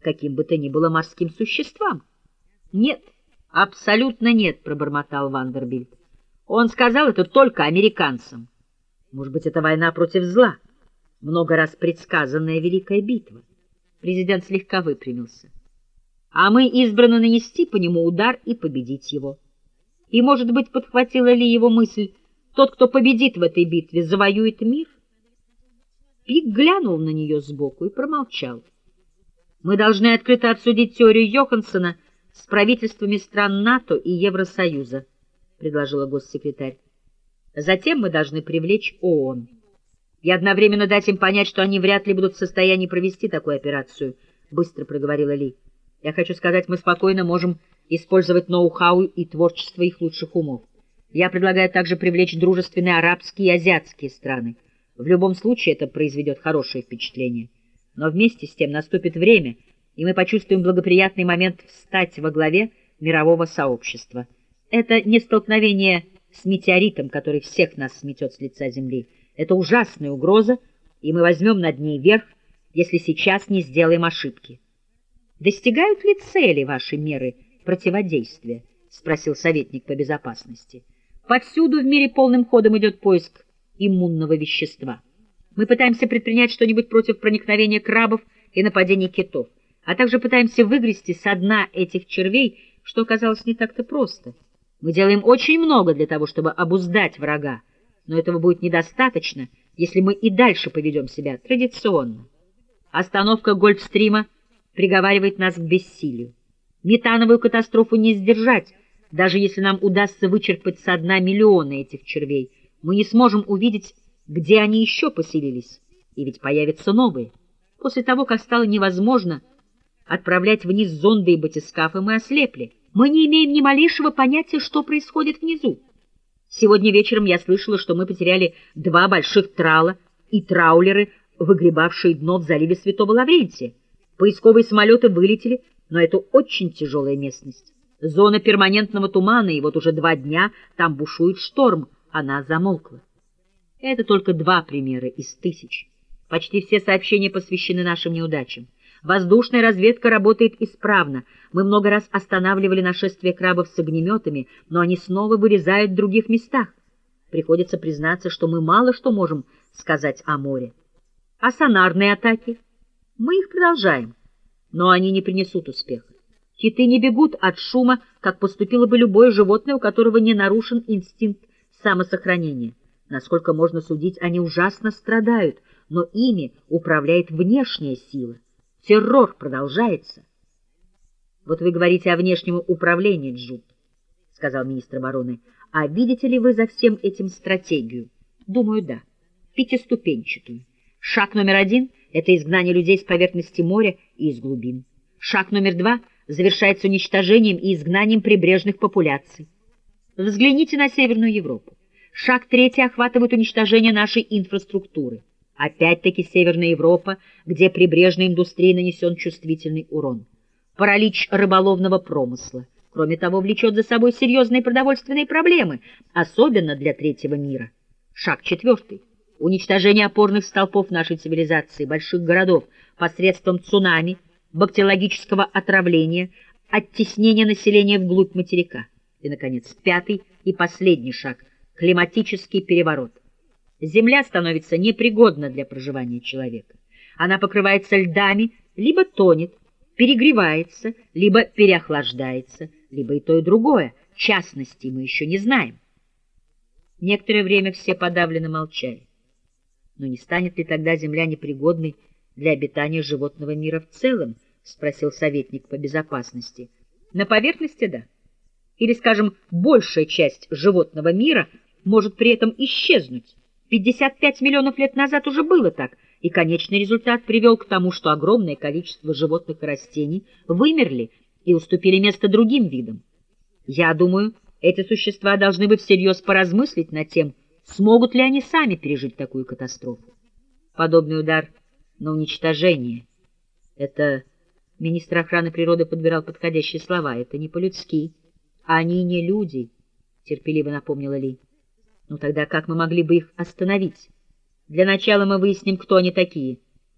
каким бы то ни было морским существам. — Нет, абсолютно нет, — пробормотал Вандербильд. Он сказал это только американцам. Может быть, это война против зла, много раз предсказанная Великая битва. Президент слегка выпрямился. А мы избраны нанести по нему удар и победить его. И, может быть, подхватила ли его мысль, тот, кто победит в этой битве, завоюет мир? Пик глянул на нее сбоку и промолчал. Мы должны открыто обсудить теорию Йоханссона с правительствами стран НАТО и Евросоюза, предложила госсекретарь. Затем мы должны привлечь ООН и одновременно дать им понять, что они вряд ли будут в состоянии провести такую операцию, быстро проговорила Ли. Я хочу сказать, мы спокойно можем использовать ноу-хау и творчество их лучших умов. Я предлагаю также привлечь дружественные арабские и азиатские страны. В любом случае это произведет хорошее впечатление. Но вместе с тем наступит время, и мы почувствуем благоприятный момент встать во главе мирового сообщества. Это не столкновение с метеоритом, который всех нас сметет с лица Земли. Это ужасная угроза, и мы возьмем над ней верх, если сейчас не сделаем ошибки. Достигают ли цели ваши меры противодействия? — спросил советник по безопасности. Повсюду в мире полным ходом идет поиск иммунного вещества. Мы пытаемся предпринять что-нибудь против проникновения крабов и нападений китов, а также пытаемся выгрести со дна этих червей, что оказалось не так-то просто. Мы делаем очень много для того, чтобы обуздать врага, но этого будет недостаточно, если мы и дальше поведем себя традиционно. Остановка Гольфстрима приговаривает нас к бессилию. Метановую катастрофу не сдержать, даже если нам удастся вычерпать со дна миллионы этих червей, мы не сможем увидеть, где они еще поселились, и ведь появятся новые. После того, как стало невозможно отправлять вниз зонды и батискафы, мы ослепли. Мы не имеем ни малейшего понятия, что происходит внизу. Сегодня вечером я слышала, что мы потеряли два больших трала и траулеры, выгребавшие дно в заливе Святого Лаврентия. Поисковые самолеты вылетели, но это очень тяжелая местность. Зона перманентного тумана, и вот уже два дня там бушует шторм. Она замолкла. Это только два примера из тысяч. Почти все сообщения посвящены нашим неудачам. Воздушная разведка работает исправно. Мы много раз останавливали нашествие крабов с огнеметами, но они снова вырезают в других местах. Приходится признаться, что мы мало что можем сказать о море. А сонарные атаки? Мы их продолжаем, но они не принесут успеха. Киты не бегут от шума, как поступило бы любое животное, у которого не нарушен инстинкт самосохранения. Насколько можно судить, они ужасно страдают, но ими управляет внешняя сила. Террор продолжается. — Вот вы говорите о внешнем управлении, Джуд, — сказал министр обороны. — А видите ли вы за всем этим стратегию? — Думаю, да. Пятиступенчатую. Шаг номер один — это изгнание людей с поверхности моря и из глубин. Шаг номер два — завершается уничтожением и изгнанием прибрежных популяций. Взгляните на Северную Европу. Шаг третий охватывает уничтожение нашей инфраструктуры. Опять-таки Северная Европа, где прибрежной индустрии нанесен чувствительный урон. Паралич рыболовного промысла. Кроме того, влечет за собой серьезные продовольственные проблемы, особенно для третьего мира. Шаг четвертый. Уничтожение опорных столпов нашей цивилизации, больших городов, посредством цунами – бактериологического отравления, оттеснения населения вглубь материка. И, наконец, пятый и последний шаг — климатический переворот. Земля становится непригодна для проживания человека. Она покрывается льдами, либо тонет, перегревается, либо переохлаждается, либо и то, и другое. Частности мы еще не знаем. Некоторое время все подавленно молчали. Но не станет ли тогда Земля непригодной для обитания животного мира в целом? — спросил советник по безопасности. — На поверхности — да. Или, скажем, большая часть животного мира может при этом исчезнуть. 55 миллионов лет назад уже было так, и конечный результат привел к тому, что огромное количество животных и растений вымерли и уступили место другим видам. Я думаю, эти существа должны бы всерьез поразмыслить над тем, смогут ли они сами пережить такую катастрофу. Подобный удар на уничтожение. Это министр охраны природы подбирал подходящие слова. Это не по-людски. Они не люди, терпеливо напомнила Ли. Ну тогда как мы могли бы их остановить? Для начала мы выясним, кто они такие —